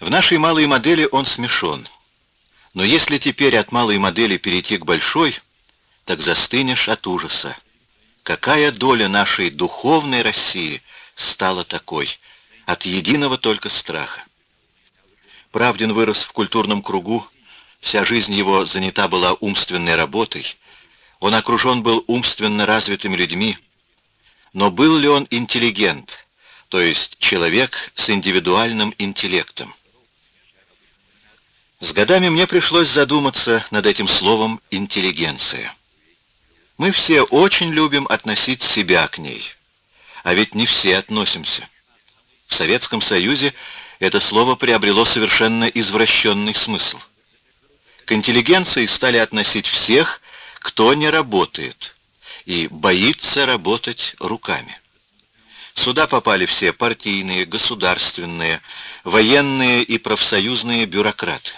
В нашей малой модели он смешон. Но если теперь от малой модели перейти к большой, так застынешь от ужаса. Какая доля нашей духовной России стала такой, от единого только страха? Правдин вырос в культурном кругу, вся жизнь его занята была умственной работой, он окружен был умственно развитыми людьми, но был ли он интеллигент, то есть человек с индивидуальным интеллектом? С годами мне пришлось задуматься над этим словом «интеллигенция». Мы все очень любим относить себя к ней, а ведь не все относимся. В Советском Союзе это слово приобрело совершенно извращенный смысл. К интеллигенции стали относить всех, кто не работает и боится работать руками. Сюда попали все партийные, государственные, военные и профсоюзные бюрократы.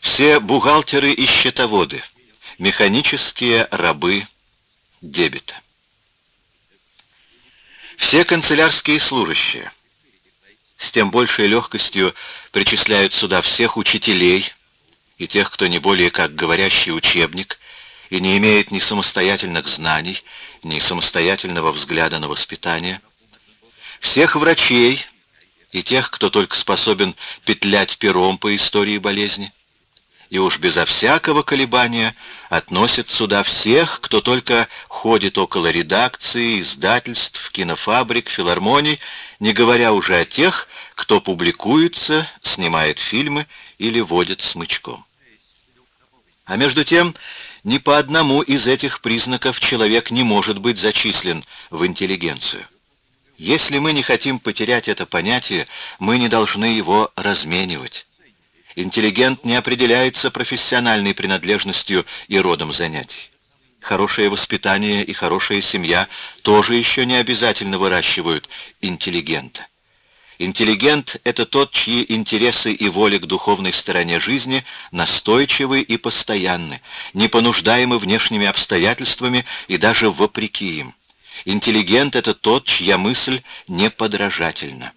Все бухгалтеры и счетоводы, механические рабы дебета. Все канцелярские служащие с тем большей легкостью причисляют сюда всех учителей и тех, кто не более как говорящий учебник и не имеет ни самостоятельных знаний, ни самостоятельного взгляда на воспитание, всех врачей и тех, кто только способен петлять пером по истории болезни, и уж безо всякого колебания относят сюда всех, кто только ходит около редакции, издательств, кинофабрик, филармоний, не говоря уже о тех, кто публикуется, снимает фильмы или водит смычком. А между тем, ни по одному из этих признаков человек не может быть зачислен в интеллигенцию. Если мы не хотим потерять это понятие, мы не должны его разменивать. Интеллигент не определяется профессиональной принадлежностью и родом занятий. Хорошее воспитание и хорошая семья тоже еще не обязательно выращивают интеллигента. Интеллигент — это тот, чьи интересы и воли к духовной стороне жизни настойчивы и постоянны, не понуждаемы внешними обстоятельствами и даже вопреки им. Интеллигент — это тот, чья мысль неподражательна.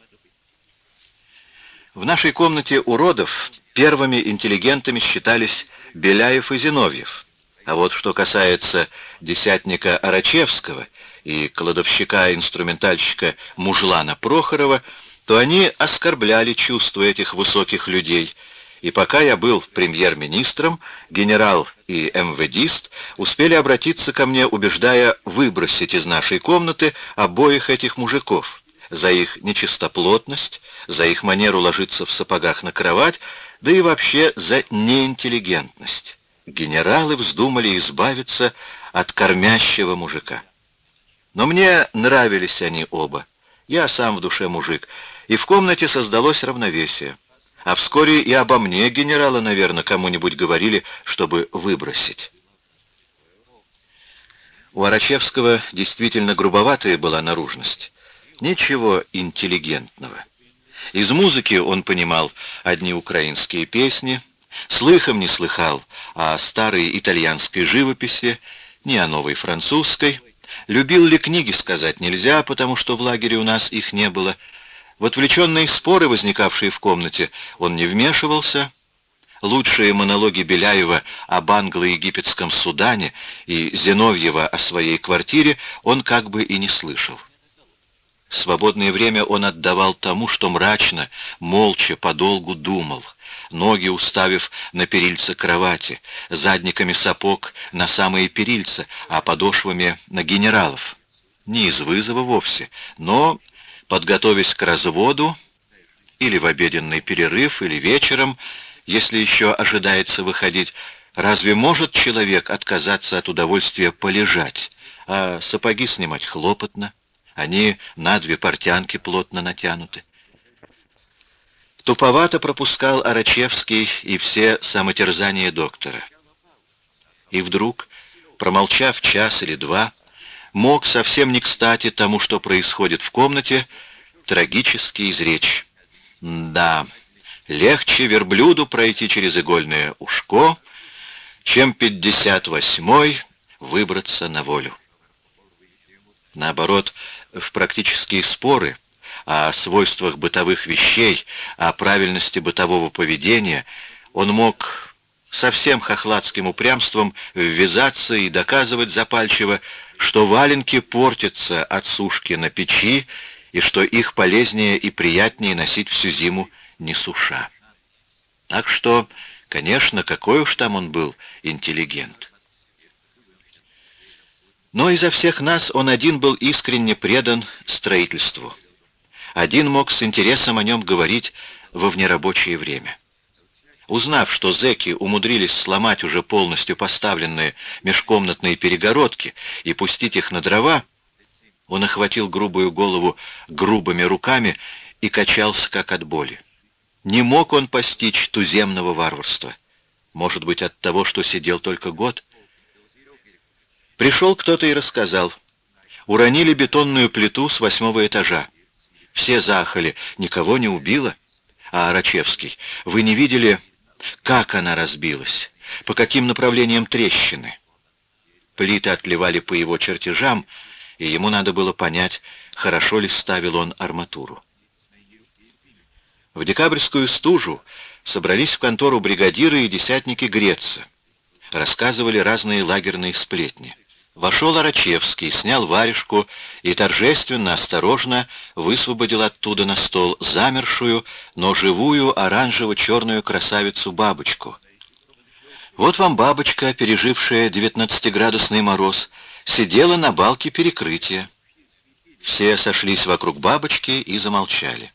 В нашей комнате уродов первыми интеллигентами считались Беляев и Зиновьев. А вот что касается десятника Арачевского и кладовщика-инструментальщика Мужлана Прохорова — то они оскорбляли чувства этих высоких людей, и пока я был премьер-министром, генерал и МВДист успели обратиться ко мне, убеждая выбросить из нашей комнаты обоих этих мужиков за их нечистоплотность, за их манеру ложиться в сапогах на кровать, да и вообще за неинтеллигентность. Генералы вздумали избавиться от кормящего мужика. Но мне нравились они оба. Я сам в душе мужик, и в комнате создалось равновесие. А вскоре и обо мне генерала, наверное, кому-нибудь говорили, чтобы выбросить. У Арачевского действительно грубоватая была наружность. Ничего интеллигентного. Из музыки он понимал одни украинские песни, слыхом не слыхал о старой итальянской живописи, ни о новой французской. Любил ли книги, сказать нельзя, потому что в лагере у нас их не было, в отвлеченные споры, возникавшие в комнате, он не вмешивался. Лучшие монологи Беляева об англо-египетском Судане и Зиновьева о своей квартире он как бы и не слышал. Свободное время он отдавал тому, что мрачно, молча, подолгу думал, ноги уставив на перильце кровати, задниками сапог на самые перильца, а подошвами на генералов. Не из вызова вовсе, но подготовясь к разводу, или в обеденный перерыв, или вечером, если еще ожидается выходить, разве может человек отказаться от удовольствия полежать, а сапоги снимать хлопотно? Они на две портянки плотно натянуты. Туповато пропускал Арачевский и все самотерзания доктора. И вдруг, промолчав час или два, мог совсем не кстати тому, что происходит в комнате, трагически изречь. Да, легче верблюду пройти через игольное ушко, чем 58-й выбраться на волю. Наоборот, в практические споры, о свойствах бытовых вещей, о правильности бытового поведения, он мог совсем хохладским упрямством ввязаться и доказывать запальчиво, что валенки портятся от сушки на печи и что их полезнее и приятнее носить всю зиму не суша. Так что, конечно, какой уж там он был интеллигент. Но изо всех нас он один был искренне предан строительству. Один мог с интересом о нем говорить во внерабочее время. Узнав, что зэки умудрились сломать уже полностью поставленные межкомнатные перегородки и пустить их на дрова, он охватил грубую голову грубыми руками и качался как от боли. Не мог он постичь туземного варварства. Может быть, от того, что сидел только год? Пришел кто-то и рассказал. Уронили бетонную плиту с восьмого этажа. Все заахали, никого не убило. А Арачевский, вы не видели как она разбилась? По каким направлениям трещины? Плиты отливали по его чертежам, и ему надо было понять, хорошо ли ставил он арматуру. В декабрьскую стужу собрались в контору бригадиры и десятники греться. Рассказывали разные лагерные сплетни. Вошел Арачевский, снял варежку и торжественно, осторожно высвободил оттуда на стол замершую, но живую оранжево-черную красавицу-бабочку. Вот вам бабочка, пережившая девятнадцатиградусный мороз, сидела на балке перекрытия. Все сошлись вокруг бабочки и замолчали.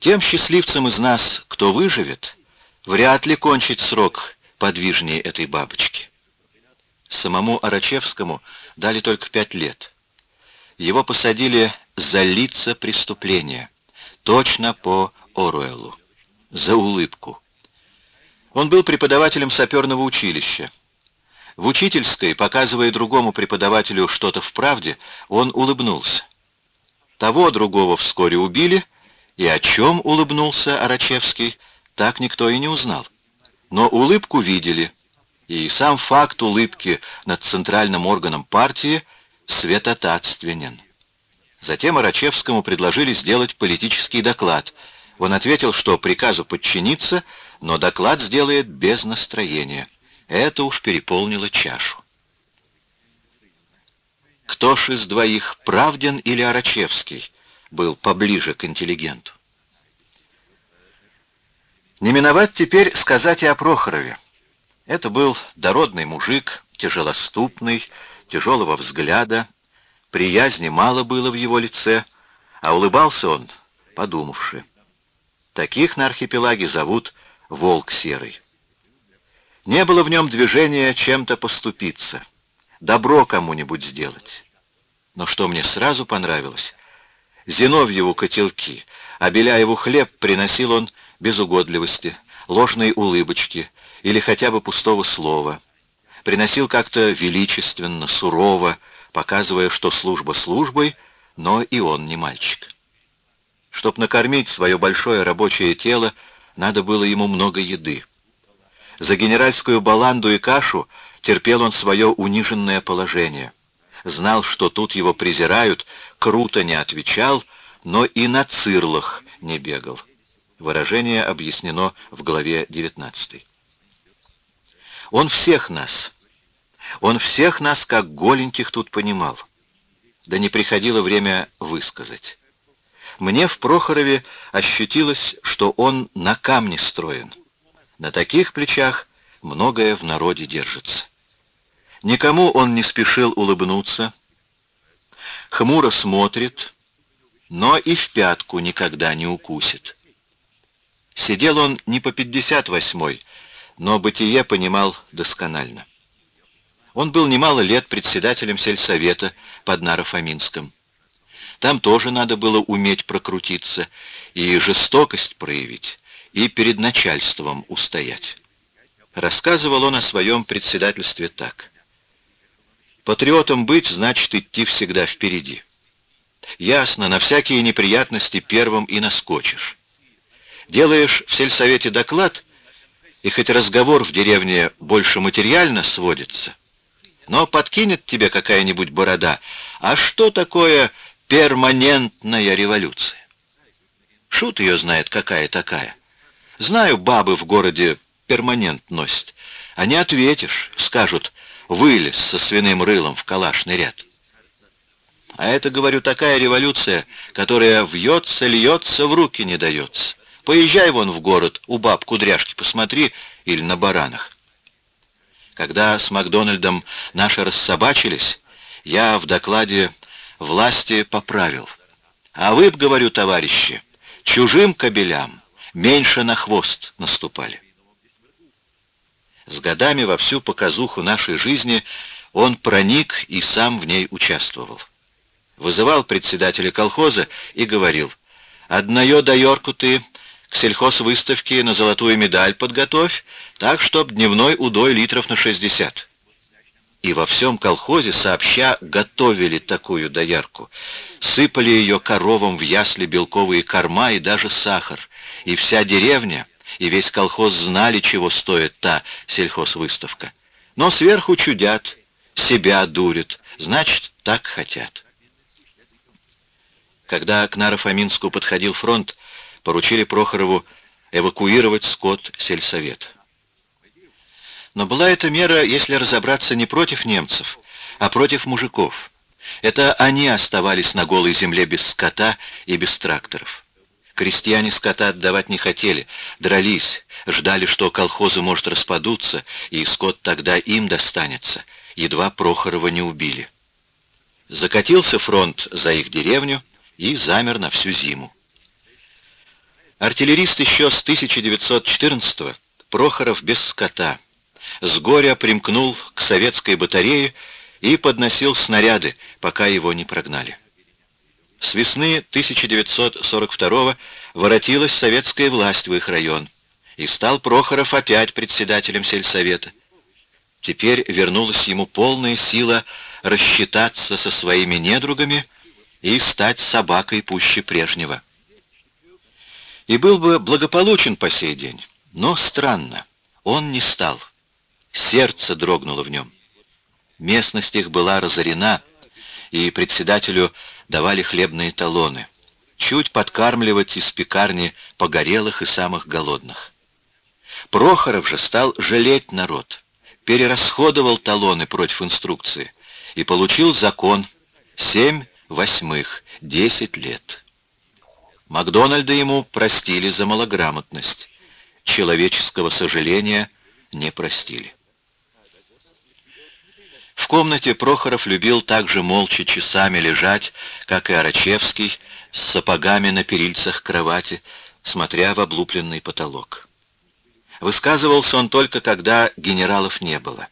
Тем счастливцам из нас, кто выживет, вряд ли кончить срок подвижнее этой бабочки. Самому Арачевскому дали только пять лет. Его посадили за лица преступления, точно по Оруэллу, за улыбку. Он был преподавателем саперного училища. В учительской, показывая другому преподавателю что-то в правде, он улыбнулся. Того другого вскоре убили, и о чем улыбнулся Арачевский, так никто и не узнал. Но улыбку видели — и сам факт улыбки над центральным органом партии светотатственен. Затем Арачевскому предложили сделать политический доклад. Он ответил, что приказу подчиниться, но доклад сделает без настроения. Это уж переполнило чашу. Кто ж из двоих, Правдин или Арачевский, был поближе к интеллигенту? Не миновать теперь сказать и о Прохорове. Это был дородный мужик, тяжелоступный, тяжелого взгляда, приязни мало было в его лице, а улыбался он, подумавши. Таких на архипелаге зовут «волк серый». Не было в нем движения чем-то поступиться, добро кому-нибудь сделать. Но что мне сразу понравилось, Зиновьеву котелки, а Беляеву хлеб приносил он без угодливости, ложной улыбочки, или хотя бы пустого слова. Приносил как-то величественно, сурово, показывая, что служба службой, но и он не мальчик. Чтоб накормить свое большое рабочее тело, надо было ему много еды. За генеральскую баланду и кашу терпел он свое униженное положение. Знал, что тут его презирают, круто не отвечал, но и на цирлах не бегал. Выражение объяснено в главе 19. Он всех нас, он всех нас, как голеньких, тут понимал. Да не приходило время высказать. Мне в Прохорове ощутилось, что он на камне строен. На таких плечах многое в народе держится. Никому он не спешил улыбнуться, хмуро смотрит, но и в пятку никогда не укусит. Сидел он не по 58-й, но бытие понимал досконально. Он был немало лет председателем сельсовета под Наро-Фоминском. Там тоже надо было уметь прокрутиться и жестокость проявить, и перед начальством устоять. Рассказывал он о своем председательстве так. Патриотом быть значит идти всегда впереди. Ясно, на всякие неприятности первым и наскочишь. Делаешь в сельсовете доклад — и хоть разговор в деревне больше материально сводится, но подкинет тебе какая-нибудь борода. А что такое перманентная революция. Шут ее знает, какая такая. Знаю, бабы в городе перманент носят. А не ответишь, скажут, вылез со свиным рылом в калашный ряд. А это, говорю, такая революция, которая вьется, льется, в руки не дается. Поезжай вон в город, у баб кудряшки посмотри, или на баранах. Когда с Макдональдом наши рассобачились, я в докладе власти поправил. А вы б, говорю, товарищи, чужим кобелям меньше на хвост наступали. С годами во всю показуху нашей жизни он проник и сам в ней участвовал. Вызывал председателя колхоза и говорил, «Одною доерку ты к сельхозвыставке на золотую медаль подготовь, так, чтоб дневной удой литров на 60». И во всем колхозе сообща готовили такую доярку. Сыпали ее коровам в ясли белковые корма и даже сахар. И вся деревня и весь колхоз знали, чего стоит та сельхозвыставка. Но сверху чудят, себя дурят, значит, так хотят. Когда к Наро-Фоминску подходил фронт, поручили Прохорову эвакуировать скот сельсовета. Но была эта мера, если разобраться, не против немцев, а против мужиков. Это они оставались на голой земле без скота и без тракторов. Крестьяне скота отдавать не хотели, дрались, ждали, что колхозы может распадутся, и скот тогда им достанется. Едва Прохорова не убили. Закатился фронт за их деревню и замер на всю зиму. Артиллерист еще с 1914-го, Прохоров без скота, с горя примкнул к советской батарее и подносил снаряды, пока его не прогнали. С весны 1942 воротилась советская власть в их район, и стал Прохоров опять председателем сельсовета. Теперь вернулась ему полная сила рассчитаться со своими недругами и стать собакой пуще прежнего. И был бы благополучен по сей день, но странно, он не стал. Сердце дрогнуло в нем. Местность их была разорена, и председателю давали хлебные талоны. Чуть подкармливать из пекарни погорелых и самых голодных. Прохоров же стал жалеть народ, перерасходовал талоны против инструкции и получил закон семь восьмых, десять лет. Макдональда ему простили за малограмотность. Человеческого сожаления не простили. В комнате Прохоров любил также молча часами лежать, как и Арачевский, с сапогами на перильцах кровати, смотря в облупленный потолок. Высказывался он только, когда генералов не было.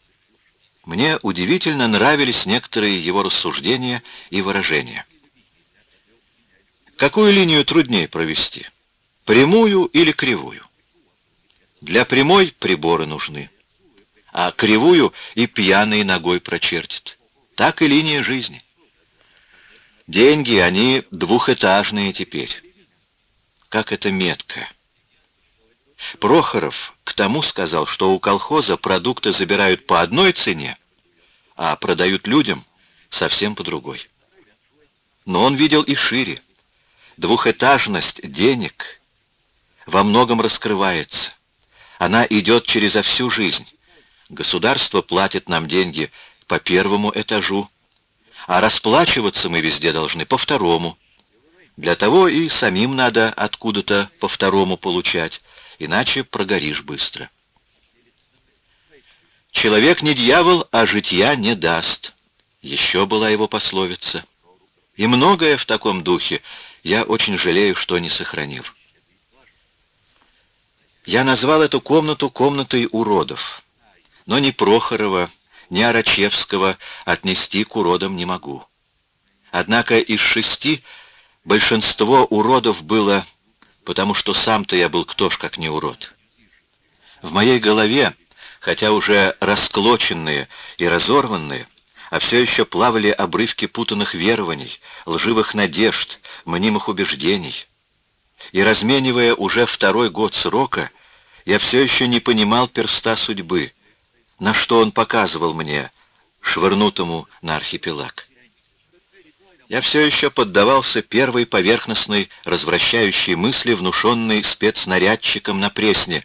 Мне удивительно нравились некоторые его рассуждения и выражения. Какую линию труднее провести? Прямую или кривую? Для прямой приборы нужны а кривую и пьяной ногой прочертит. Так и линия жизни. Деньги, они двухэтажные теперь. Как это метко. Прохоров к тому сказал, что у колхоза продукты забирают по одной цене, а продают людям совсем по другой. Но он видел и шире. Двухэтажность денег во многом раскрывается. Она идет через всю жизнь. Государство платит нам деньги по первому этажу, а расплачиваться мы везде должны по второму. Для того и самим надо откуда-то по второму получать, иначе прогоришь быстро. Человек не дьявол, а житья не даст. Еще была его пословица. И многое в таком духе я очень жалею, что не сохранил. Я назвал эту комнату комнатой уродов но ни Прохорова, ни Арачевского отнести к уродам не могу. Однако из шести большинство уродов было, потому что сам-то я был кто ж как не урод. В моей голове, хотя уже расклоченные и разорванные, а все еще плавали обрывки путанных верований, лживых надежд, мнимых убеждений. И разменивая уже второй год срока, я все еще не понимал перста судьбы, на что он показывал мне, швырнутому на архипелаг. Я все еще поддавался первой поверхностной развращающей мысли, внушенной спецнарядчиком на Пресне.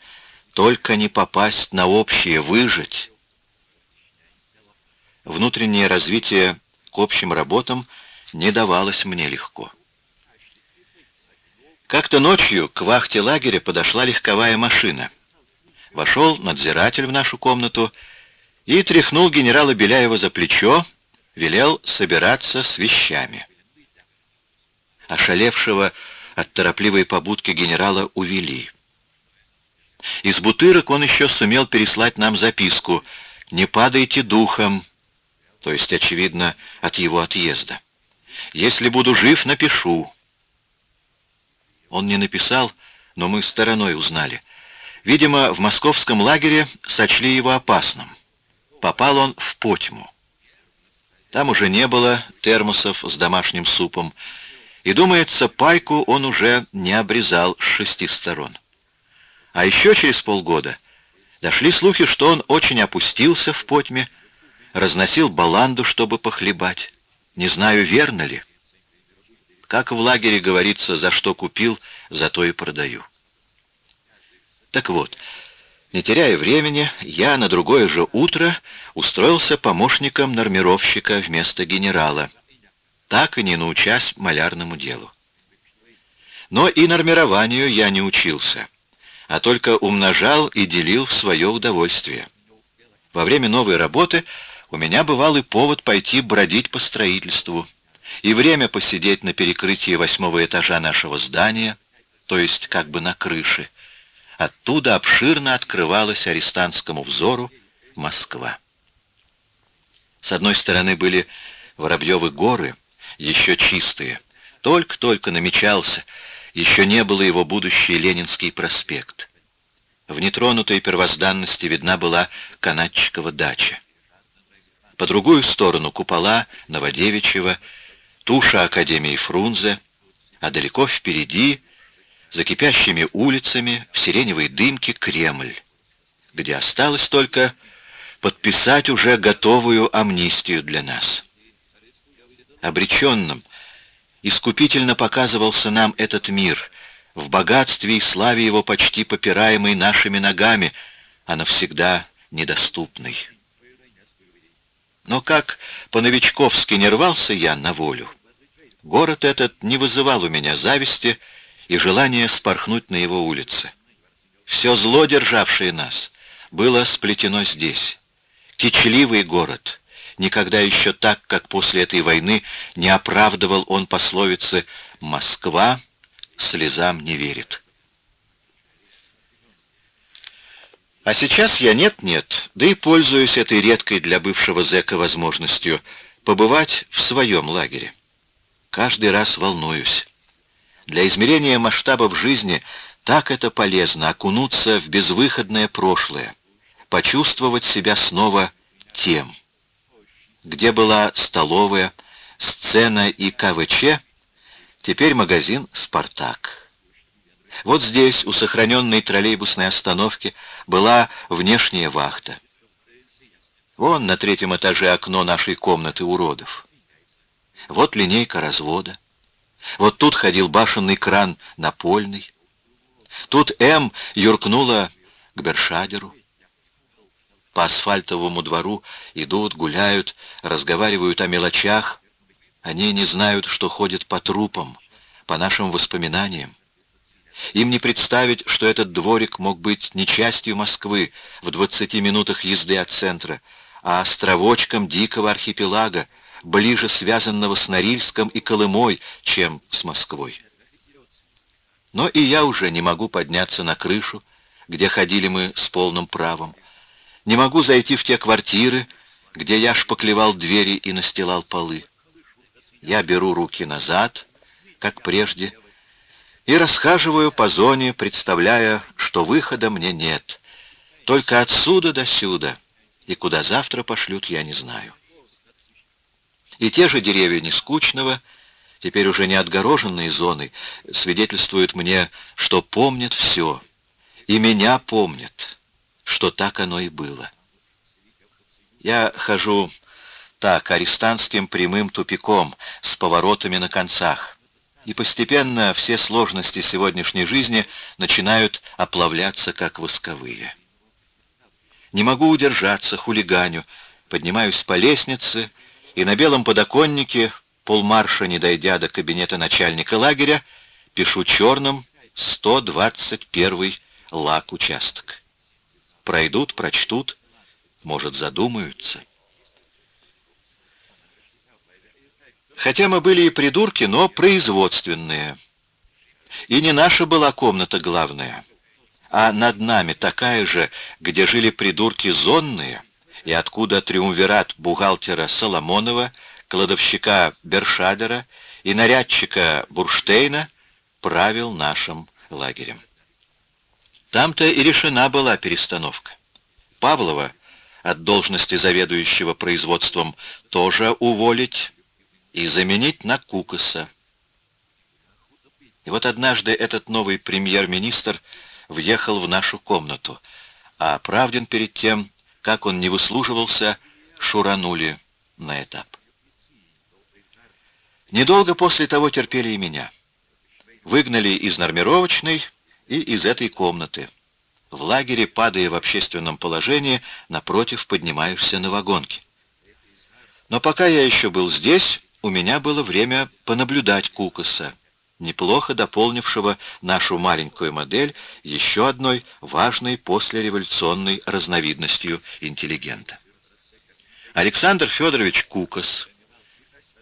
Только не попасть на общее, выжить. Внутреннее развитие к общим работам не давалось мне легко. Как-то ночью к вахте лагеря подошла легковая машина. Вошел надзиратель в нашу комнату и тряхнул генерала Беляева за плечо, велел собираться с вещами. Ошалевшего от торопливой побудки генерала увели. Из бутырок он еще сумел переслать нам записку «Не падайте духом», то есть, очевидно, от его отъезда. «Если буду жив, напишу». Он не написал, но мы стороной узнали. Видимо, в московском лагере сочли его опасным. Попал он в потьму. Там уже не было термосов с домашним супом, и, думается, пайку он уже не обрезал с шести сторон. А еще через полгода дошли слухи, что он очень опустился в потьме, разносил баланду, чтобы похлебать. Не знаю, верно ли. Как в лагере говорится, за что купил, за то и продаю. Так вот, не теряя времени, я на другое же утро устроился помощником нормировщика вместо генерала, так и не научась малярному делу. Но и нормированию я не учился, а только умножал и делил в свое удовольствие. Во время новой работы у меня бывал и повод пойти бродить по строительству, и время посидеть на перекрытии восьмого этажа нашего здания, то есть как бы на крыше, Оттуда обширно открывалась арестантскому взору Москва. С одной стороны были Воробьевы горы, еще чистые. Только-только намечался, еще не было его будущий Ленинский проспект. В нетронутой первозданности видна была Канатчикова дача. По другую сторону купола Новодевичьего, туша Академии Фрунзе, а далеко впереди за кипящими улицами, в сиреневой дымке Кремль, где осталось только подписать уже готовую амнистию для нас. Обреченным, искупительно показывался нам этот мир, в богатстве и славе его почти попираемый нашими ногами, а навсегда недоступный. Но как по-новичковски не рвался я на волю, город этот не вызывал у меня зависти, и желание спорхнуть на его улице. Все зло, державшее нас, было сплетено здесь. Кичливый город. Никогда еще так, как после этой войны, не оправдывал он пословицы «Москва слезам не верит». А сейчас я нет-нет, да и пользуюсь этой редкой для бывшего зэка возможностью побывать в своем лагере. Каждый раз волнуюсь. Для измерения масштабов жизни так это полезно окунуться в безвыходное прошлое, почувствовать себя снова тем. Где была столовая, сцена и КВЧ, теперь магазин «Спартак». Вот здесь, у сохраненной троллейбусной остановки, была внешняя вахта. Вон на третьем этаже окно нашей комнаты уродов. Вот линейка развода. Вот тут ходил башенный кран напольный. Тут М юркнула к Бершадеру. По асфальтовому двору идут, гуляют, разговаривают о мелочах. Они не знают, что ходят по трупам, по нашим воспоминаниям. Им не представить, что этот дворик мог быть не частью Москвы в 20 минутах езды от центра, а островочком дикого архипелага, ближе связанного с Норильском и Колымой, чем с Москвой. Но и я уже не могу подняться на крышу, где ходили мы с полным правом. Не могу зайти в те квартиры, где я шпаклевал двери и настилал полы. Я беру руки назад, как прежде, и расхаживаю по зоне, представляя, что выхода мне нет. Только отсюда до сюда, и куда завтра пошлют, я не знаю. И те же деревья Нескучного, теперь уже не отгороженные зоны, свидетельствуют мне, что помнят все, и меня помнят, что так оно и было. Я хожу так, арестантским прямым тупиком, с поворотами на концах. И постепенно все сложности сегодняшней жизни начинают оплавляться, как восковые. Не могу удержаться, хулиганю, поднимаюсь по лестнице, и на белом подоконнике, полмарша не дойдя до кабинета начальника лагеря, пишу черным 121 лак участок. Пройдут, прочтут, может, задумаются. Хотя мы были и придурки, но производственные. И не наша была комната главная, а над нами такая же, где жили придурки зонные, и откуда триумвират бухгалтера Соломонова, кладовщика Бершадера и нарядчика Бурштейна правил нашим лагерем. Там-то и решена была перестановка. Павлова от должности заведующего производством тоже уволить, и заменить на Кукаса. И вот однажды этот новый премьер-министр въехал в нашу комнату, а Правдин перед тем, как он не выслуживался, шуранули на этап. Недолго после того терпели и меня. Выгнали из нормировочной и из этой комнаты. В лагере, падая в общественном положении, напротив поднимаешься на вагонке. Но пока я еще был здесь, у меня было время понаблюдать Кукаса, неплохо дополнившего нашу маленькую модель еще одной важной послереволюционной разновидностью интеллигента. Александр Федорович Кукас,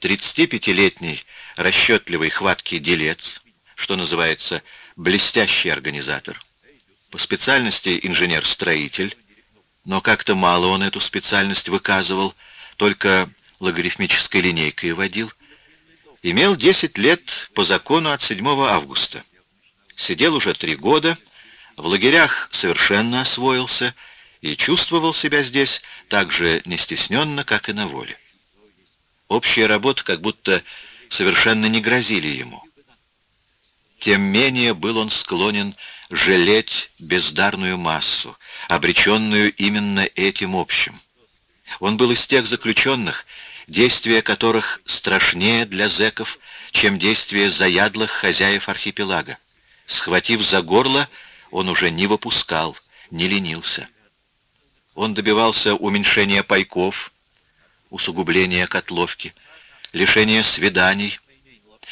35-летний расчетливый хваткий делец, что называется блестящий организатор, по специальности инженер-строитель, но как-то мало он эту специальность выказывал, только логарифмической линейкой водил, имел 10 лет по закону от 7 августа. Сидел уже три года, в лагерях совершенно освоился и чувствовал себя здесь так же нестесненно, как и на воле. Общие работы как будто совершенно не грозили ему. Тем менее был он склонен жалеть бездарную массу, обреченную именно этим общим. Он был из тех заключенных, действия которых страшнее для зэков, чем действия заядлых хозяев архипелага. Схватив за горло, он уже не выпускал, не ленился. Он добивался уменьшения пайков, усугубления котловки, лишения свиданий,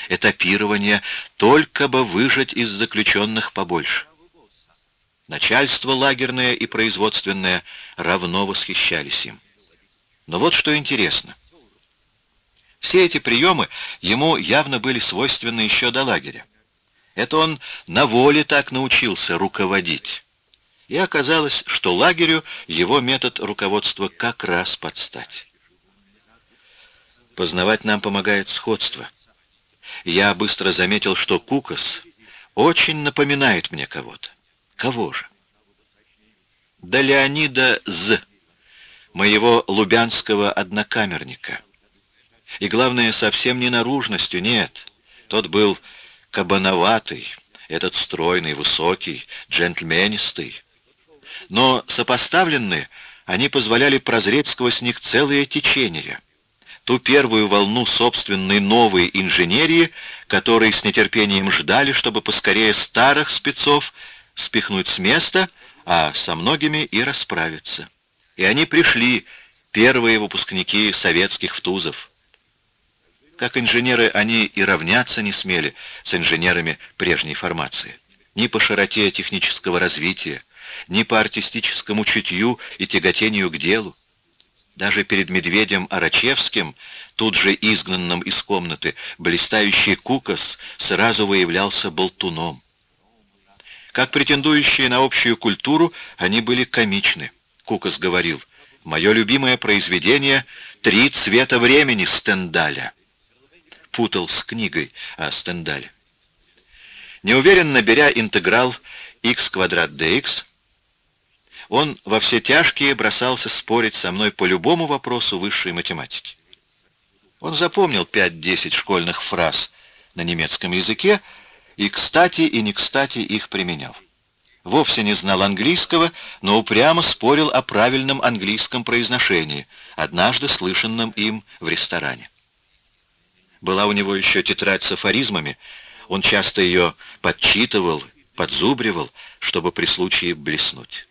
этапирования, только бы выжать из заключенных побольше. Начальство лагерное и производственное равно восхищались им. Но вот что интересно. Все эти приемы ему явно были свойственны еще до лагеря. Это он на воле так научился руководить. И оказалось, что лагерю его метод руководства как раз подстать. Познавать нам помогает сходство. Я быстро заметил, что Кукас очень напоминает мне кого-то. Кого же? Да Леонида З., моего лубянского однокамерника. И главное, совсем не наружностью, нет. Тот был кабановатый, этот стройный, высокий, джентльменистый. Но сопоставленные, они позволяли прозреть сквозь них целое течение. Ту первую волну собственной новой инженерии, которой с нетерпением ждали, чтобы поскорее старых спецов спихнуть с места, а со многими и расправиться. И они пришли, первые выпускники советских втузов. Как инженеры они и равняться не смели с инженерами прежней формации. Ни по широте технического развития, ни по артистическому чутью и тяготению к делу. Даже перед Медведем Арачевским, тут же изгнанным из комнаты, блистающий Кукас сразу выявлялся болтуном. Как претендующие на общую культуру, они были комичны. Кукас говорил, «Мое любимое произведение — «Три цвета времени» Стендаля путал с книгой о Стендале. Неуверенно беря интеграл x квадрат dx, он во все тяжкие бросался спорить со мной по любому вопросу высшей математики. Он запомнил 5-10 школьных фраз на немецком языке и, кстати и не кстати, их применял. вовсе не знал английского, но упрямо спорил о правильном английском произношении, однажды слышанном им в ресторане. Была у него еще тетрадь с афоризмами, он часто ее подчитывал, подзубривал, чтобы при случае блеснуть.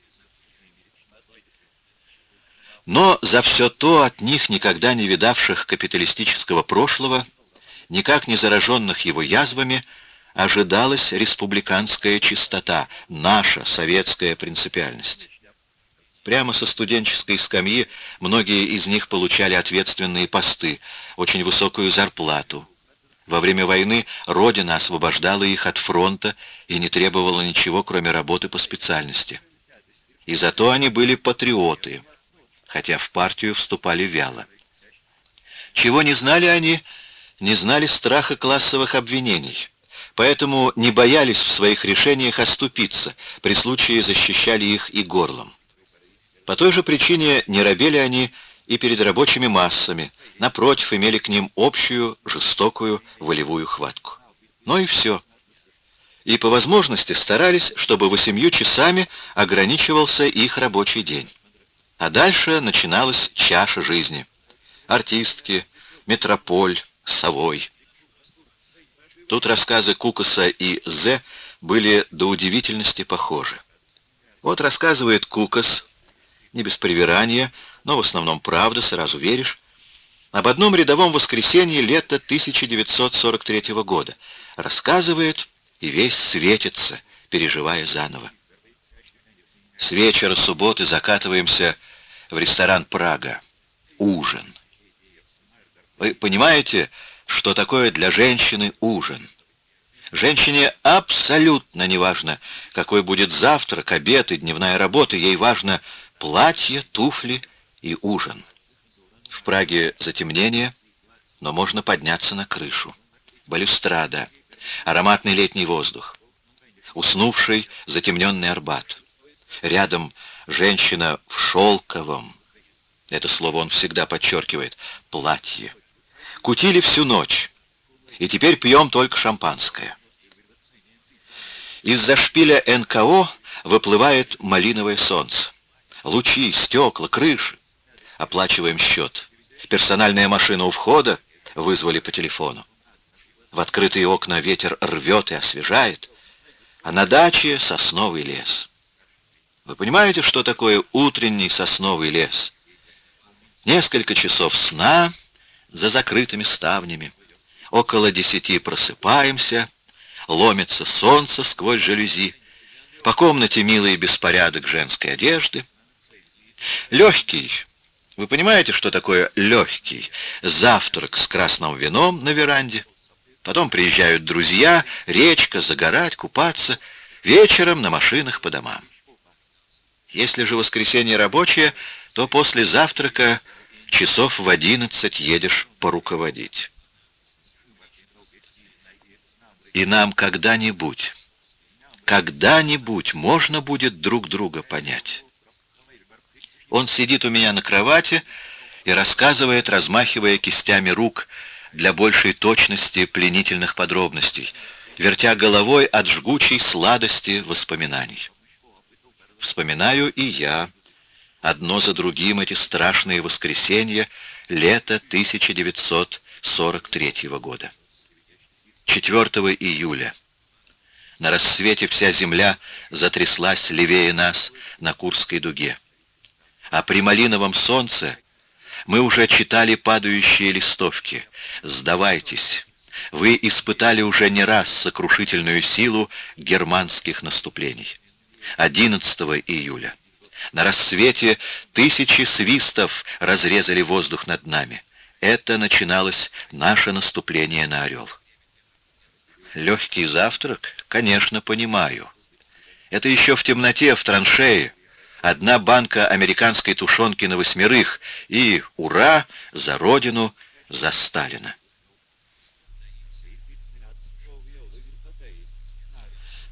Но за все то от них, никогда не видавших капиталистического прошлого, никак не зараженных его язвами, ожидалась республиканская чистота, наша советская принципиальность. Прямо со студенческой скамьи многие из них получали ответственные посты, очень высокую зарплату. Во время войны Родина освобождала их от фронта и не требовала ничего, кроме работы по специальности. И зато они были патриоты, хотя в партию вступали вяло. Чего не знали они, не знали страха классовых обвинений поэтому не боялись в своих решениях оступиться, при случае защищали их и горлом. По той же причине не робели они и перед рабочими массами, напротив, имели к ним общую, жестокую, волевую хватку. Но и все. И по возможности старались, чтобы восемью часами ограничивался их рабочий день. А дальше начиналась чаша жизни. Артистки, метрополь, совой. Тут рассказы Кукаса и Зе были до удивительности похожи. Вот рассказывает Кукас, не без привирания, но в основном правда, сразу веришь, об одном рядовом воскресенье лета 1943 года. Рассказывает и весь светится, переживая заново. С вечера субботы закатываемся в ресторан «Прага». Ужин. Вы понимаете, что такое для женщины ужин. Женщине абсолютно не важно, какой будет завтрак, обед и дневная работа, ей важно платье, туфли и ужин. В Праге затемнение, но можно подняться на крышу. Балюстрада, ароматный летний воздух, уснувший затемненный Арбат. Рядом женщина в шелковом, это слово он всегда подчеркивает, платье. Кутили всю ночь, и теперь пьем только шампанское. Из-за шпиля НКО выплывает малиновое солнце. Лучи, стекла, крыши. Оплачиваем счет. Персональная машина у входа вызвали по телефону. В открытые окна ветер рвет и освежает, а на даче сосновый лес. Вы понимаете, что такое утренний сосновый лес? Несколько часов сна — за закрытыми ставнями. Около десяти просыпаемся, ломится солнце сквозь жалюзи. По комнате милый беспорядок женской одежды. Легкий, вы понимаете, что такое легкий? Завтрак с красным вином на веранде. Потом приезжают друзья, речка, загорать, купаться. Вечером на машинах по домам. Если же воскресенье рабочее, то после завтрака часов в одиннадцать едешь поруководить. И нам когда-нибудь, когда-нибудь можно будет друг друга понять. Он сидит у меня на кровати и рассказывает, размахивая кистями рук для большей точности пленительных подробностей, вертя головой от жгучей сладости воспоминаний. Вспоминаю и я, одно за другим эти страшные воскресенья лета 1943 года. 4 июля. На рассвете вся земля затряслась левее нас на Курской дуге. А при малиновом солнце мы уже читали падающие листовки. «Сдавайтесь! Вы испытали уже не раз сокрушительную силу германских наступлений». 11 июля. На рассвете тысячи свистов разрезали воздух над нами. Это начиналось наше наступление на Орел. Легкий завтрак? Конечно, понимаю. Это еще в темноте, в траншее. Одна банка американской тушенки на восьмерых. И ура за Родину, за Сталина.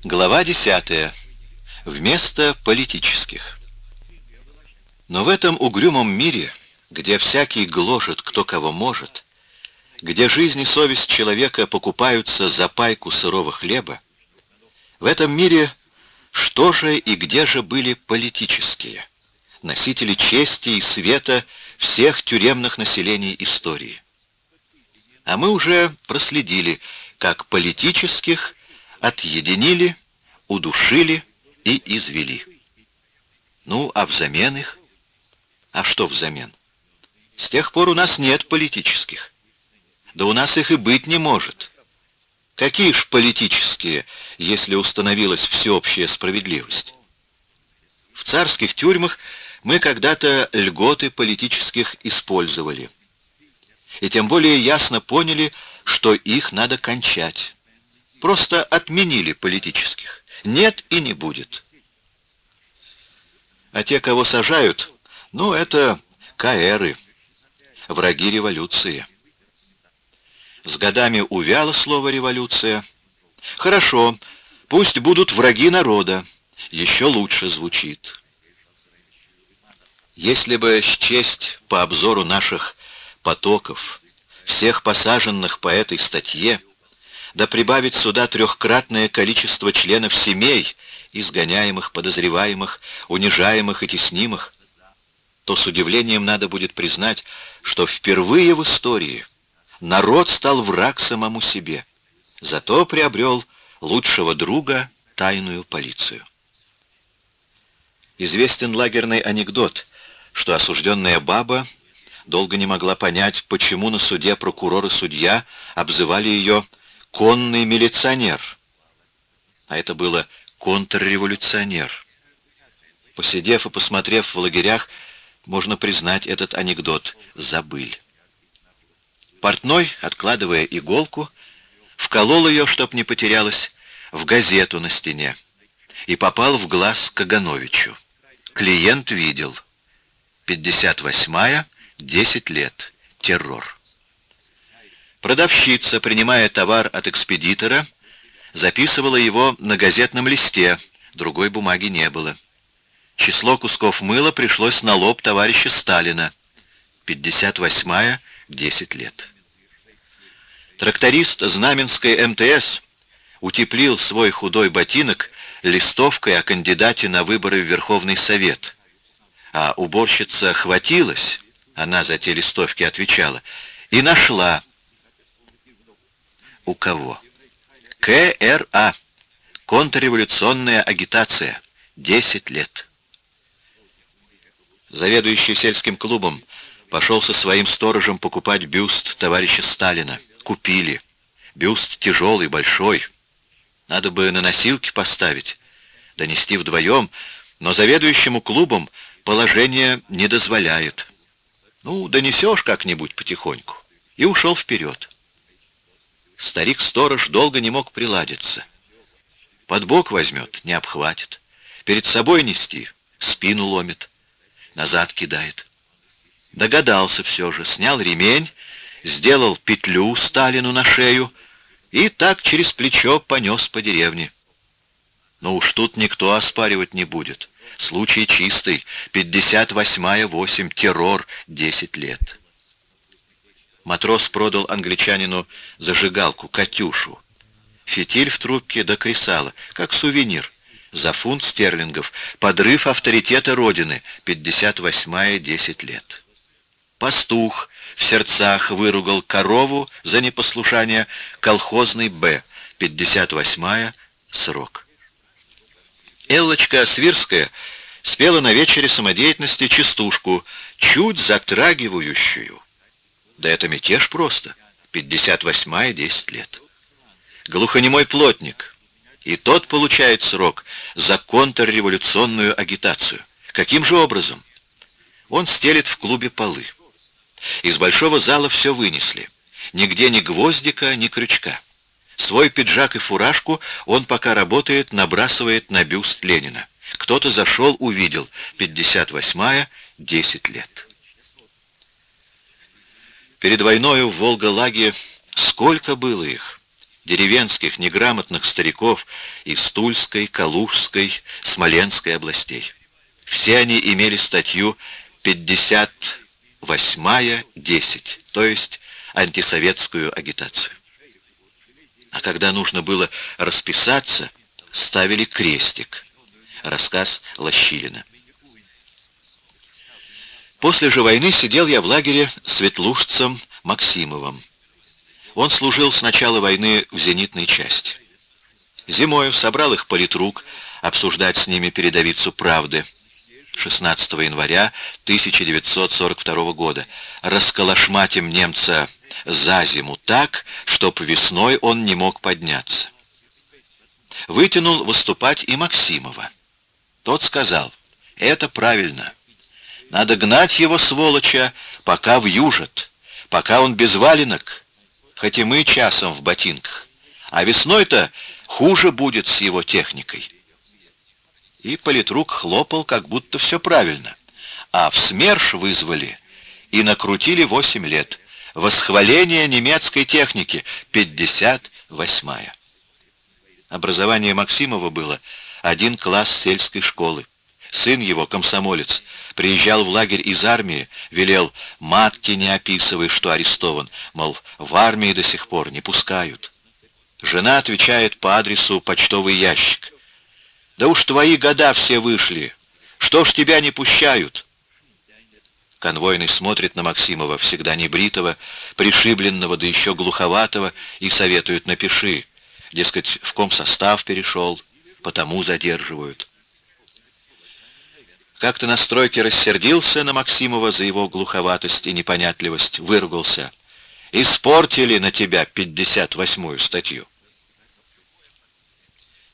Глава десятая. Вместо политических. Но в этом угрюмом мире, где всякий гложет, кто кого может, где жизнь и совесть человека покупаются за пайку сырого хлеба, в этом мире что же и где же были политические, носители чести и света всех тюремных населений истории? А мы уже проследили, как политических отъединили, удушили и извели. Ну, а взамен их? А что взамен? С тех пор у нас нет политических. Да у нас их и быть не может. Какие ж политические, если установилась всеобщая справедливость? В царских тюрьмах мы когда-то льготы политических использовали. И тем более ясно поняли, что их надо кончать. Просто отменили политических. Нет и не будет. А те, кого сажают, ну, это каэры, враги революции. С годами увяло слово «революция». Хорошо, пусть будут враги народа. Еще лучше звучит. Если бы счесть по обзору наших потоков, всех посаженных по этой статье, да прибавить сюда трехкратное количество членов семей, изгоняемых, подозреваемых, унижаемых и теснимых, то с удивлением надо будет признать, что впервые в истории народ стал враг самому себе, зато приобрел лучшего друга тайную полицию. Известен лагерный анекдот, что осужденная баба долго не могла понять, почему на суде прокурор и судья обзывали ее «конный милиционер», а это было «контрреволюционер». Посидев и посмотрев в лагерях, можно признать этот анекдот «забыль». Портной, откладывая иголку, вколол ее, чтоб не потерялась, в газету на стене и попал в глаз Кагановичу. Клиент видел. 58-я, 10 лет. Террор. Продавщица, принимая товар от экспедитора, записывала его на газетном листе, другой бумаги не было. Число кусков мыла пришлось на лоб товарища Сталина. 58-я, 10 лет. Тракторист Знаменской МТС утеплил свой худой ботинок листовкой о кандидате на выборы в Верховный Совет. А уборщица хватилась, она за те листовки отвечала, и нашла. У кого? КРА. Контрреволюционная агитация. 10 лет. Заведующий сельским клубом пошел со своим сторожем покупать бюст товарища Сталина. Купили. Бюст тяжелый, большой. Надо бы на носилки поставить, донести вдвоем, но заведующему клубом положение не дозволяет. Ну, донесешь как-нибудь потихоньку. И ушел вперед. Старик-сторож долго не мог приладиться. Под бок возьмет, не обхватит. Перед собой нести, спину ломит, назад кидает. Догадался все же, снял ремень, сделал петлю Сталину на шею и так через плечо понес по деревне. Но уж тут никто оспаривать не будет. Случай чистый, 58-я 8, террор, 10 лет. Матрос продал англичанину зажигалку, «Катюшу». Фитиль в трубке до кресала, как сувенир. За фунт стерлингов. Подрыв авторитета Родины. 58-я, 10 лет. Пастух в сердцах выругал корову за непослушание. Колхозный Б. 58-я, срок. Эллочка Свирская спела на вечере самодеятельности частушку, чуть затрагивающую. Да это мятеж просто. 58-я, 10 лет. Глухонемой плотник. И тот получает срок за контрреволюционную агитацию. Каким же образом? Он стелит в клубе полы. Из большого зала все вынесли. Нигде ни гвоздика, ни крючка. Свой пиджак и фуражку он пока работает, набрасывает на бюст Ленина. Кто-то зашел, увидел. 58-я, 10 лет. Перед войною в Волга-Лаге сколько было их? Деревенских, неграмотных стариков из Тульской, Калужской, Смоленской областей. Все они имели статью 58-я, 10, то есть антисоветскую агитацию. А когда нужно было расписаться, ставили крестик. Рассказ Лощилина. После же войны сидел я в лагере светлушцем Максимовым. Он служил с начала войны в зенитной части. Зимою собрал их политрук, обсуждать с ними передовицу «Правды» 16 января 1942 года. Расколошматим немца за зиму так, чтоб весной он не мог подняться. Вытянул выступать и Максимова. Тот сказал, это правильно. Надо гнать его, сволоча, пока вьюжит, пока он без валенок, хоть и мы часом в ботинках. А весной-то хуже будет с его техникой. И политрук хлопал, как будто все правильно. А в СМЕРШ вызвали и накрутили 8 лет. Восхваление немецкой техники, 58-я. Образование Максимова было один класс сельской школы. Сын его, комсомолец, приезжал в лагерь из армии, велел «матки не описывай, что арестован», мол, в армии до сих пор не пускают. Жена отвечает по адресу почтовый ящик. «Да уж твои года все вышли. Что ж тебя не пущают?» Конвойный смотрит на Максимова, всегда небритого, пришибленного, да еще глуховатого, и советует «напиши». Дескать, в ком состав перешел, потому задерживают. Как-то на стройке рассердился на Максимова за его глуховатость и непонятливость, выругался. «Испортили на тебя 58-ю статью».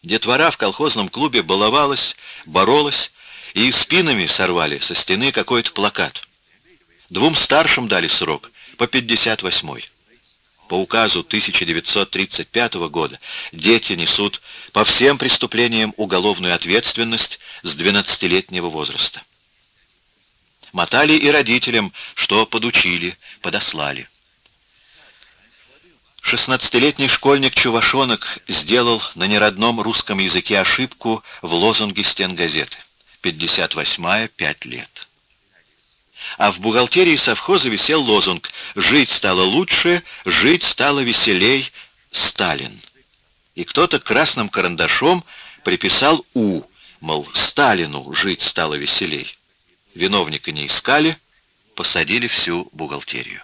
Детвора в колхозном клубе баловалась, боролась, и спинами сорвали со стены какой-то плакат. Двум старшим дали срок, по 58-й. По указу 1935 года дети несут по всем преступлениям уголовную ответственность с 12-летнего возраста. Мотали и родителям, что подучили, подослали. 16-летний школьник-чувашонок сделал на неродном русском языке ошибку в лозунге стенгазеты. 58-я, 5 лет а в бухгалтерии совхоза висел лозунг «Жить стало лучше, жить стало веселей, Сталин». И кто-то красным карандашом приписал «У», мол, Сталину жить стало веселей. Виновника не искали, посадили всю бухгалтерию.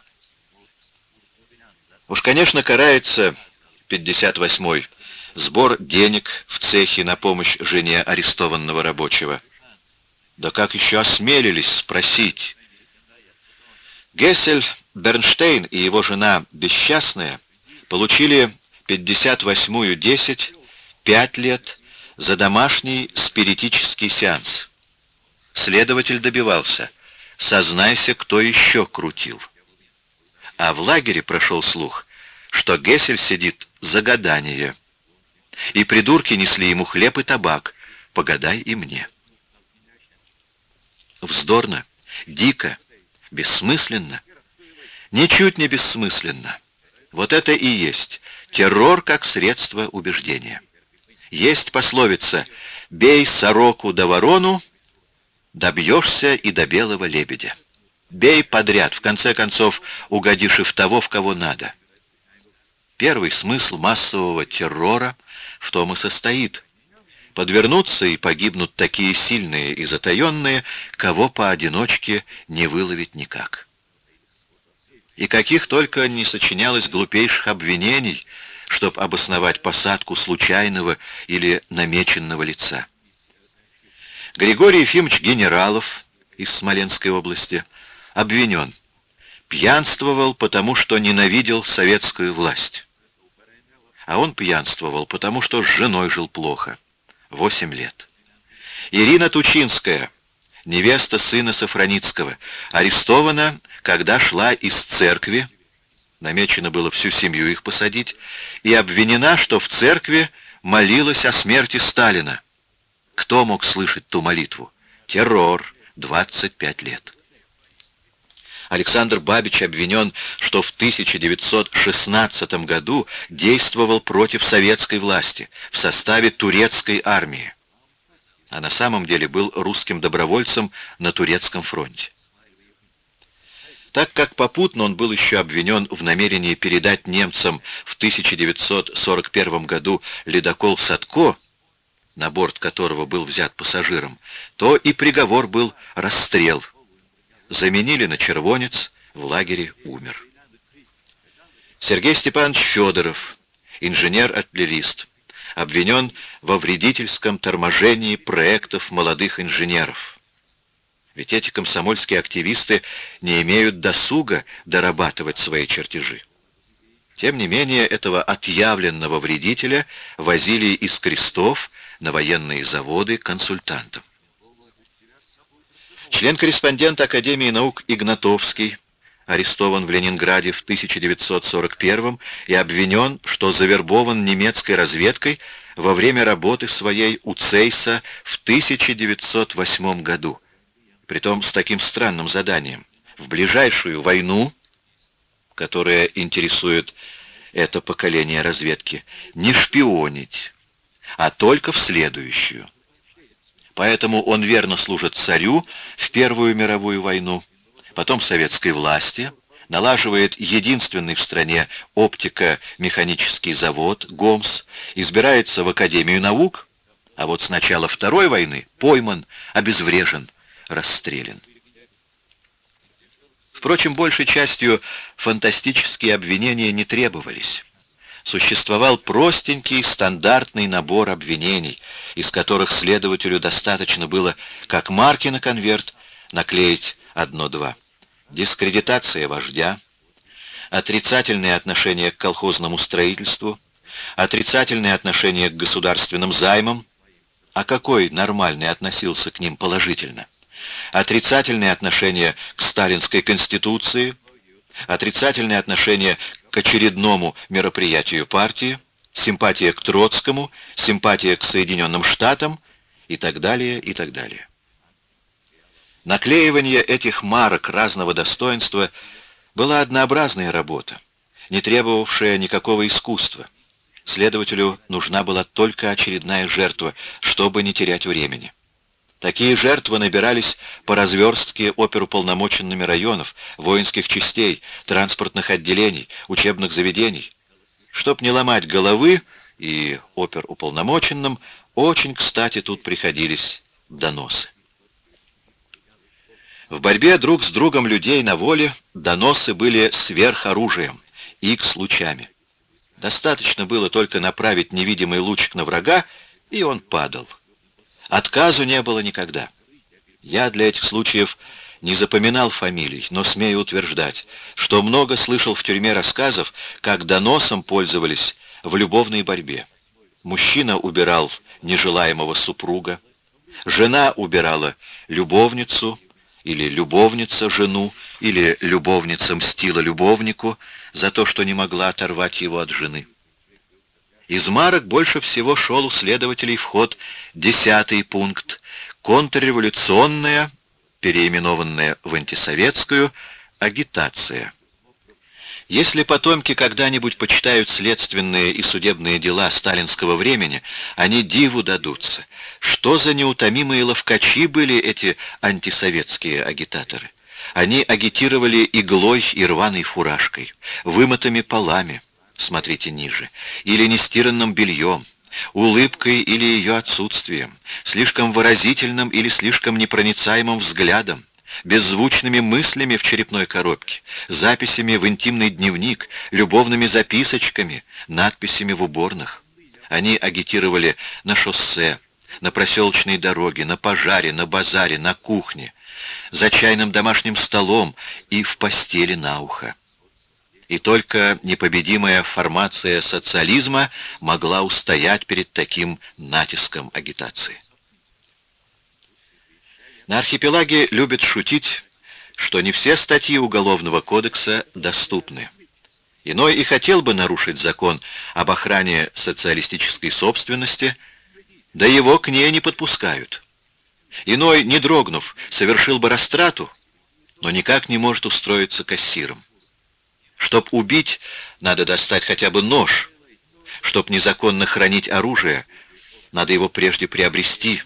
Уж, конечно, карается 58-й сбор денег в цехе на помощь жене арестованного рабочего. Да как еще осмелились спросить? Гессель Бернштейн и его жена Бесчастная получили 58-ю 10, 5 лет за домашний спиритический сеанс. Следователь добивался, сознайся, кто еще крутил. А в лагере прошел слух, что Гессель сидит за гадание. И придурки несли ему хлеб и табак, погадай и мне. Вздорно, дико, Бессмысленно? Ничуть не бессмысленно. Вот это и есть террор как средство убеждения. Есть пословица «бей сороку да ворону, добьешься и до белого лебедя». Бей подряд, в конце концов угодишь и в того, в кого надо. Первый смысл массового террора в том и состоит. Подвернутся и погибнут такие сильные и затаенные, кого поодиночке не выловить никак. И каких только не сочинялось глупейших обвинений, чтобы обосновать посадку случайного или намеченного лица. Григорий Ефимович Генералов из Смоленской области обвинен. Пьянствовал, потому что ненавидел советскую власть. А он пьянствовал, потому что с женой жил плохо. 8 лет. Ирина Тучинская, невеста сына Сафроницкого, арестована, когда шла из церкви, намечено было всю семью их посадить, и обвинена, что в церкви молилась о смерти Сталина. Кто мог слышать ту молитву? Террор, 25 лет. Александр Бабич обвинен, что в 1916 году действовал против советской власти в составе турецкой армии, а на самом деле был русским добровольцем на турецком фронте. Так как попутно он был еще обвинен в намерении передать немцам в 1941 году ледокол «Садко», на борт которого был взят пассажиром, то и приговор был расстрел. Заменили на червонец, в лагере умер. Сергей Степанович Федоров, инженер-артиллерист, обвинен во вредительском торможении проектов молодых инженеров. Ведь эти комсомольские активисты не имеют досуга дорабатывать свои чертежи. Тем не менее, этого отъявленного вредителя возили из крестов на военные заводы консультантом. Член-корреспондент Академии наук Игнатовский арестован в Ленинграде в 1941 и обвинен, что завербован немецкой разведкой во время работы своей у Цейса в 1908 году. Притом с таким странным заданием. В ближайшую войну, которая интересует это поколение разведки, не шпионить, а только в следующую. Поэтому он верно служит царю в Первую мировую войну, потом советской власти, налаживает единственный в стране оптико-механический завод ГОМС, избирается в Академию наук, а вот с начала Второй войны пойман, обезврежен, расстрелян. Впрочем, большей частью фантастические обвинения не требовались. Существовал простенький стандартный набор обвинений, из которых следователю достаточно было, как марки на конверт, наклеить одно-два. Дискредитация вождя, отрицательное отношение к колхозному строительству, отрицательное отношение к государственным займам, а какой нормальный относился к ним положительно – отрицательное отношение к сталинской конституции, отрицательное отношение к очередному мероприятию партии, симпатия к Троцкому, симпатия к Соединенным Штатам и так далее, и так далее. Наклеивание этих марок разного достоинства была однообразная работа, не требовавшая никакого искусства. Следователю нужна была только очередная жертва, чтобы не терять времени. Такие жертвы набирались по разверстке оперуполномоченными районов, воинских частей, транспортных отделений, учебных заведений. Чтоб не ломать головы, и оперуполномоченным очень кстати тут приходились доносы. В борьбе друг с другом людей на воле доносы были сверхоружием, икс лучами. Достаточно было только направить невидимый лучик на врага, и он падал. Отказу не было никогда. Я для этих случаев не запоминал фамилий, но смею утверждать, что много слышал в тюрьме рассказов, как доносом пользовались в любовной борьбе. Мужчина убирал нежелаемого супруга, жена убирала любовницу, или любовница жену, или любовница мстила любовнику за то, что не могла оторвать его от жены. Из марок больше всего шел у следователей вход десятый пункт «Контрреволюционная», переименованная в антисоветскую, агитация. Если потомки когда-нибудь почитают следственные и судебные дела сталинского времени, они диву дадутся. Что за неутомимые ловкачи были эти антисоветские агитаторы? Они агитировали иглой и рваной фуражкой, вымотыми полами, смотрите ниже, или нестиранным бельем, улыбкой или ее отсутствием, слишком выразительным или слишком непроницаемым взглядом, беззвучными мыслями в черепной коробке, записями в интимный дневник, любовными записочками, надписями в уборных. Они агитировали на шоссе, на проселочной дороге, на пожаре, на базаре, на кухне, за чайным домашним столом и в постели на ухо и только непобедимая формация социализма могла устоять перед таким натиском агитации. На архипелаге любят шутить, что не все статьи Уголовного кодекса доступны. Иной и хотел бы нарушить закон об охране социалистической собственности, да его к ней не подпускают. Иной, не дрогнув, совершил бы растрату, но никак не может устроиться кассиром. Чтоб убить, надо достать хотя бы нож. Чтоб незаконно хранить оружие, надо его прежде приобрести.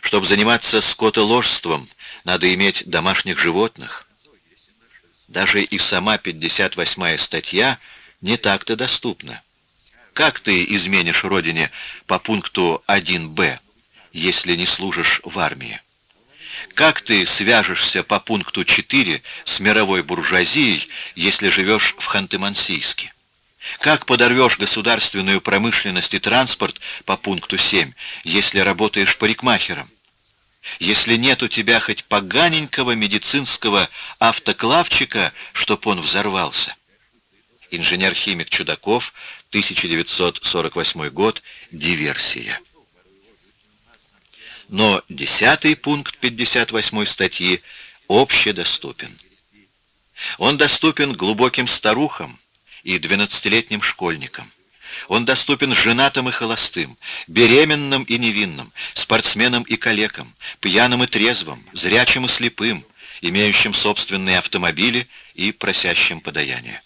Чтоб заниматься скотоложством, надо иметь домашних животных. Даже и сама 58-я статья не так-то доступна. Как ты изменишь родине по пункту 1б, если не служишь в армии? Как ты свяжешься по пункту 4 с мировой буржуазией, если живешь в Ханты-Мансийске? Как подорвешь государственную промышленность и транспорт по пункту 7, если работаешь парикмахером? Если нет у тебя хоть поганенького медицинского автоклавчика, чтоб он взорвался? Инженер-химик Чудаков, 1948 год, диверсия. Но десятый пункт 58 статьи общедоступен. Он доступен глубоким старухам и двенадцатилетним школьникам. Он доступен женатым и холостым, беременным и невинным, спортсменам и калекам, пьяным и трезвым, зрячим и слепым, имеющим собственные автомобили и просящим подаяние.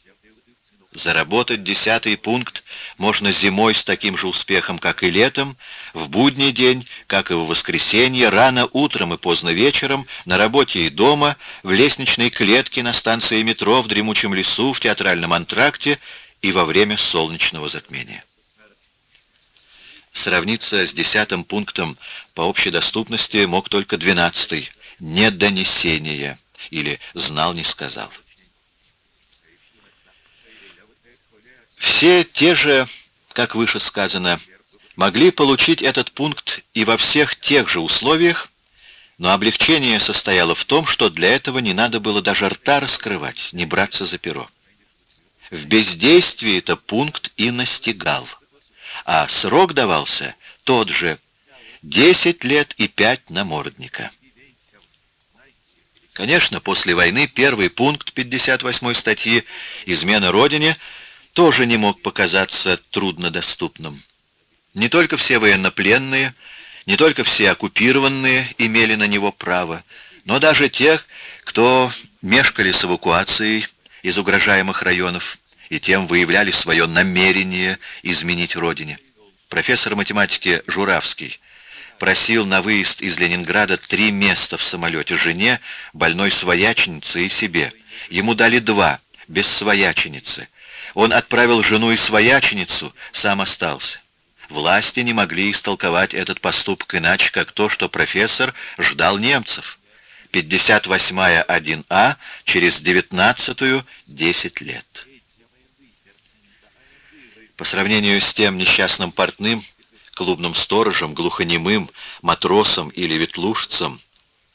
Заработать десятый пункт можно зимой с таким же успехом, как и летом, в будний день, как и в воскресенье, рано утром и поздно вечером, на работе и дома, в лестничной клетке на станции метро, в дремучем лесу, в театральном антракте и во время солнечного затмения. Сравниться с десятым пунктом по общей доступности мог только двенадцатый «недонесение» или «знал, не сказал». Все те же, как выше сказано, могли получить этот пункт и во всех тех же условиях, но облегчение состояло в том, что для этого не надо было даже рта раскрывать, не браться за перо. В бездействии это пункт и настигал, а срок давался тот же — 10 лет и 5 намордника. Конечно, после войны первый пункт 58 статьи «Измена Родине» тоже не мог показаться труднодоступным. Не только все военнопленные, не только все оккупированные имели на него право, но даже тех, кто мешкали с эвакуацией из угрожаемых районов и тем выявляли свое намерение изменить родине. Профессор математики Журавский просил на выезд из Ленинграда три места в самолете жене, больной свояченице и себе. Ему дали два, без свояченицы, он отправил жену и свояченицу, сам остался. Власти не могли истолковать этот поступок иначе, как то, что профессор ждал немцев. 58-я 1А, через 19-ю 10 лет. По сравнению с тем несчастным портным, клубным сторожем, глухонемым, матросом или ветлужцем,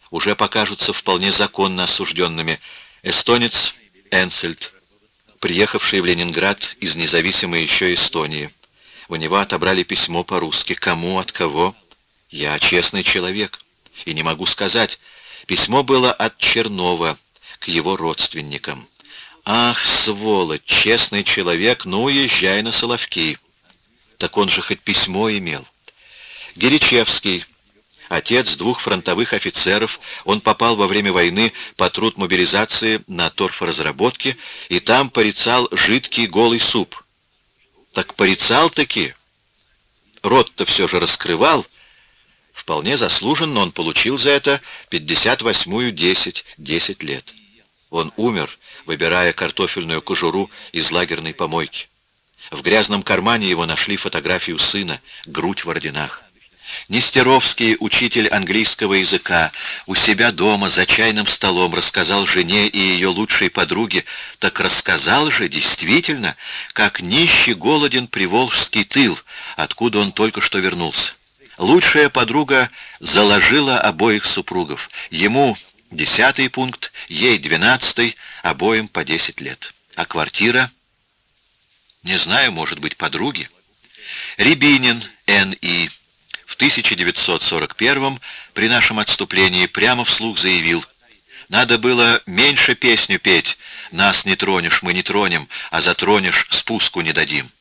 уже покажутся вполне законно осужденными эстонец Энсельд, приехавший в Ленинград из независимой еще Эстонии. У него отобрали письмо по-русски. Кому, от кого? Я честный человек. И не могу сказать. Письмо было от Чернова к его родственникам. Ах, сволочь, честный человек, ну, езжай на Соловки. Так он же хоть письмо имел. Геричевский Отец двух фронтовых офицеров, он попал во время войны по труд мобилизации на торфоразработке и там порицал жидкий голый суп. Так порицал-таки. Рот-то все же раскрывал. Вполне заслуженно он получил за это 58-ю 10, 10 лет. Он умер, выбирая картофельную кожуру из лагерной помойки. В грязном кармане его нашли фотографию сына, грудь в орденах. Нестеровский, учитель английского языка, у себя дома за чайным столом рассказал жене и ее лучшей подруге, так рассказал же действительно, как нищий голоден приволжский тыл, откуда он только что вернулся. Лучшая подруга заложила обоих супругов. Ему десятый пункт, ей двенадцатый, обоим по десять лет. А квартира? Не знаю, может быть, подруги. Рябинин, Н.И., в 1941 при нашем отступлении прямо вслух заявил, «Надо было меньше песню петь, нас не тронешь, мы не тронем, а затронешь, спуску не дадим».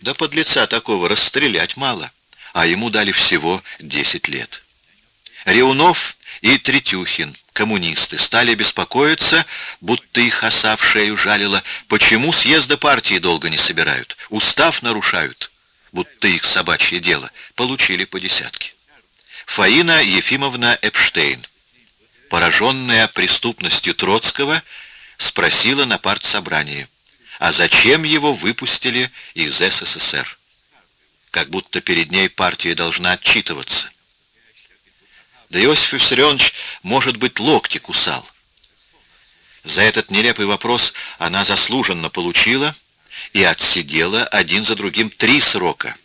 Да под лица такого расстрелять мало, а ему дали всего 10 лет. Реунов и Третюхин, коммунисты, стали беспокоиться, будто их оса в шею жалила, почему съезда партии долго не собирают, устав нарушают будто их собачье дело, получили по десятке. Фаина Ефимовна Эпштейн, пораженная преступностью Троцкого, спросила на партсобрании, а зачем его выпустили из СССР. Как будто перед ней партия должна отчитываться. Да Иосиф Виссарионович, может быть, локти кусал. За этот нелепый вопрос она заслуженно получила и отсидела один за другим три срока,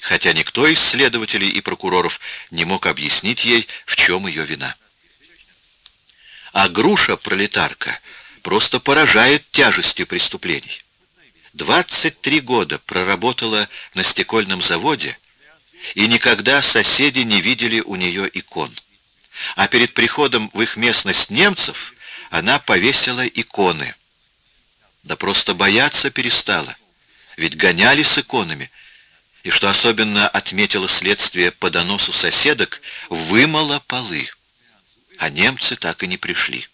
хотя никто из следователей и прокуроров не мог объяснить ей, в чем ее вина. А груша-пролетарка просто поражает тяжестью преступлений. 23 года проработала на стекольном заводе, и никогда соседи не видели у нее икон. А перед приходом в их местность немцев она повесила иконы. Да просто бояться перестала, ведь гоняли с иконами, и, что особенно отметило следствие по доносу соседок, вымыла полы. А немцы так и не пришли.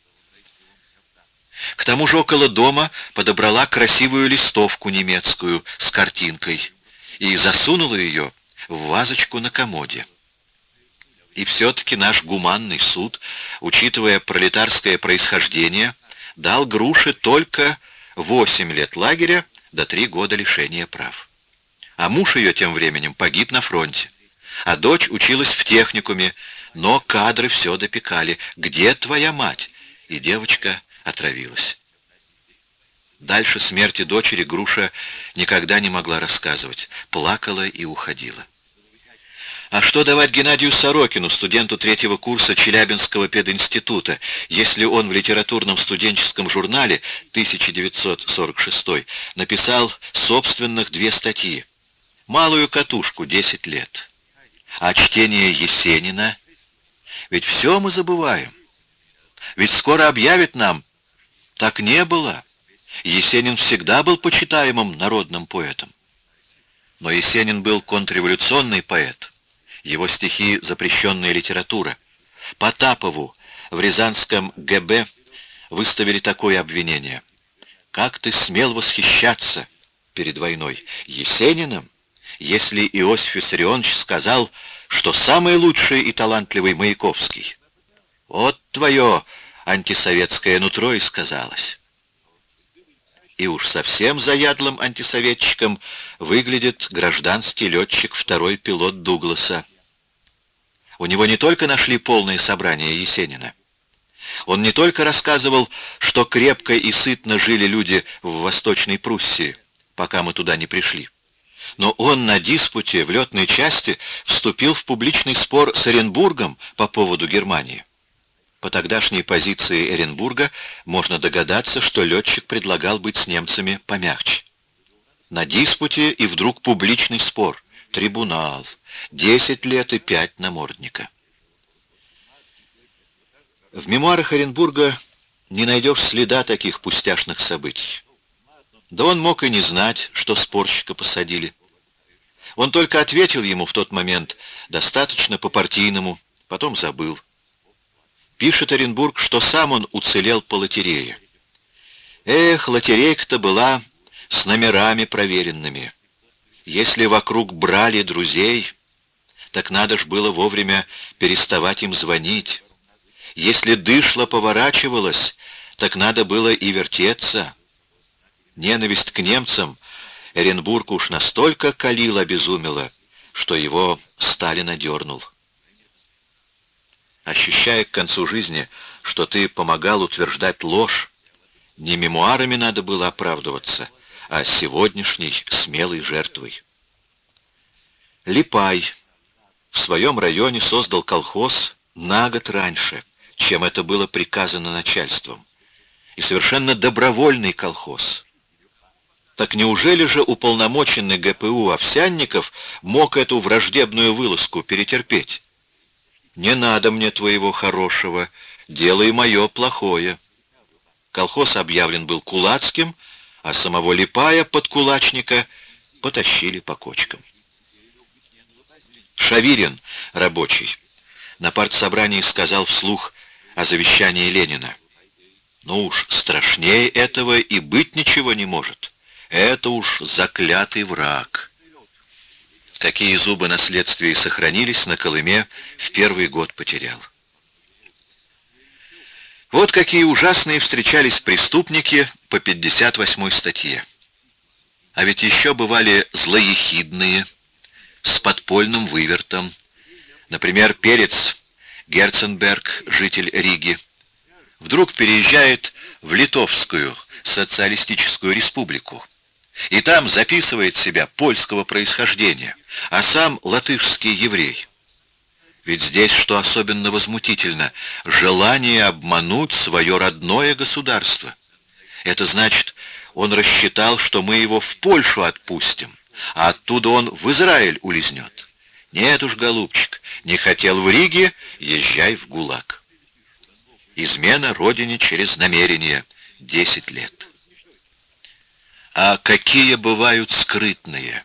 К тому же около дома подобрала красивую листовку немецкую с картинкой и засунула ее в вазочку на комоде. И все-таки наш гуманный суд, учитывая пролетарское происхождение, дал Груше только 8 лет лагеря до 3 года лишения прав. А муж ее тем временем погиб на фронте. А дочь училась в техникуме, но кадры все допекали. «Где твоя мать?» И девочка отравилась. Дальше смерти дочери Груша никогда не могла рассказывать, плакала и уходила. А что давать Геннадию Сорокину, студенту третьего курса Челябинского пединститута, если он в литературном студенческом журнале 1946 написал собственных две статьи? Малую катушку 10 лет. А чтение Есенина? Ведь все мы забываем. Ведь скоро объявят нам, так не было. Есенин всегда был почитаемым народным поэтом. Но Есенин был контрреволюционный поэт. Его стихи — запрещенная литература. Потапову в Рязанском ГБ выставили такое обвинение. «Как ты смел восхищаться перед войной Есениным, если Иосиф Виссарионович сказал, что самый лучший и талантливый Маяковский? Вот твое антисоветское нутро и сказалось. И уж совсем заядлым антисоветчиком выглядит гражданский летчик второй пилот Дугласа. У него не только нашли полное собрание Есенина. Он не только рассказывал, что крепко и сытно жили люди в Восточной Пруссии, пока мы туда не пришли. Но он на диспуте в летной части вступил в публичный спор с Оренбургом по поводу Германии. По тогдашней позиции Эренбурга можно догадаться, что летчик предлагал быть с немцами помягче. На диспуте и вдруг публичный спор. Трибунал. Десять лет и пять намордника. В мемуарах Оренбурга не найдешь следа таких пустяшных событий. Да он мог и не знать, что спорщика посадили. Он только ответил ему в тот момент достаточно по-партийному, потом забыл. Пишет Оренбург, что сам он уцелел по лотерее. Эх, лотерейка-то была с номерами проверенными. Если вокруг брали друзей, так надо ж было вовремя переставать им звонить. Если дышло поворачивалось, так надо было и вертеться. Ненависть к немцам Эренбург уж настолько калил обезумела, что его Сталин одернул ощущая к концу жизни, что ты помогал утверждать ложь, не мемуарами надо было оправдываться, а сегодняшней смелой жертвой. Липай в своем районе создал колхоз на год раньше, чем это было приказано начальством. И совершенно добровольный колхоз. Так неужели же уполномоченный ГПУ Овсянников мог эту враждебную вылазку перетерпеть? Не надо мне твоего хорошего, делай мое плохое. Колхоз объявлен был кулацким, а самого Липая под кулачника потащили по кочкам. Шавирин, рабочий, на партсобрании сказал вслух о завещании Ленина. Ну уж страшнее этого и быть ничего не может. Это уж заклятый враг. Какие зубы на следствии сохранились, на Колыме в первый год потерял. Вот какие ужасные встречались преступники по 58 статье. А ведь еще бывали злоехидные, с подпольным вывертом. Например, Перец Герценберг, житель Риги, вдруг переезжает в Литовскую социалистическую республику и там записывает себя польского происхождения, а сам латышский еврей. Ведь здесь, что особенно возмутительно, желание обмануть свое родное государство. Это значит, он рассчитал, что мы его в Польшу отпустим, а оттуда он в Израиль улизнет. Нет уж, голубчик, не хотел в Риге, езжай в ГУЛАГ. Измена родине через намерение. Десять лет. А какие бывают скрытные?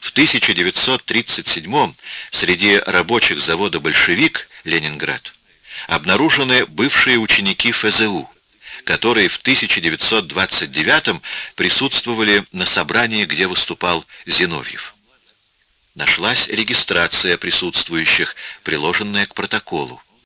В 1937 среди рабочих завода «Большевик» Ленинград обнаружены бывшие ученики ФЗУ, которые в 1929 присутствовали на собрании, где выступал Зиновьев. Нашлась регистрация присутствующих, приложенная к протоколу.